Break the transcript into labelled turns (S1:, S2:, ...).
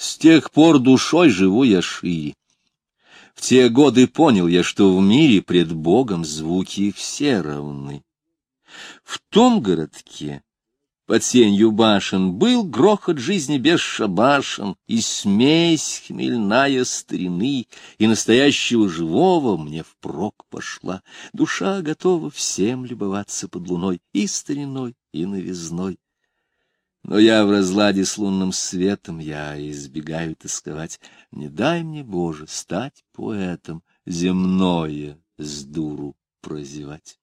S1: С тех пор душой живу я шире. В те годы понял я, что в мире пред Богом звуки все равны. В том городке, под сенью башен, был грохот жизни без шабашен, и смесь хмельная старины, и настоящего живого мне впрок пошла. Душа готова всем любоваться под луной, и стариной, и новизной. Но я в разладе с лунным светом, я избегаю тосковать. Не дай мне, Боже, стать поэтом, земное с дуру прозевать.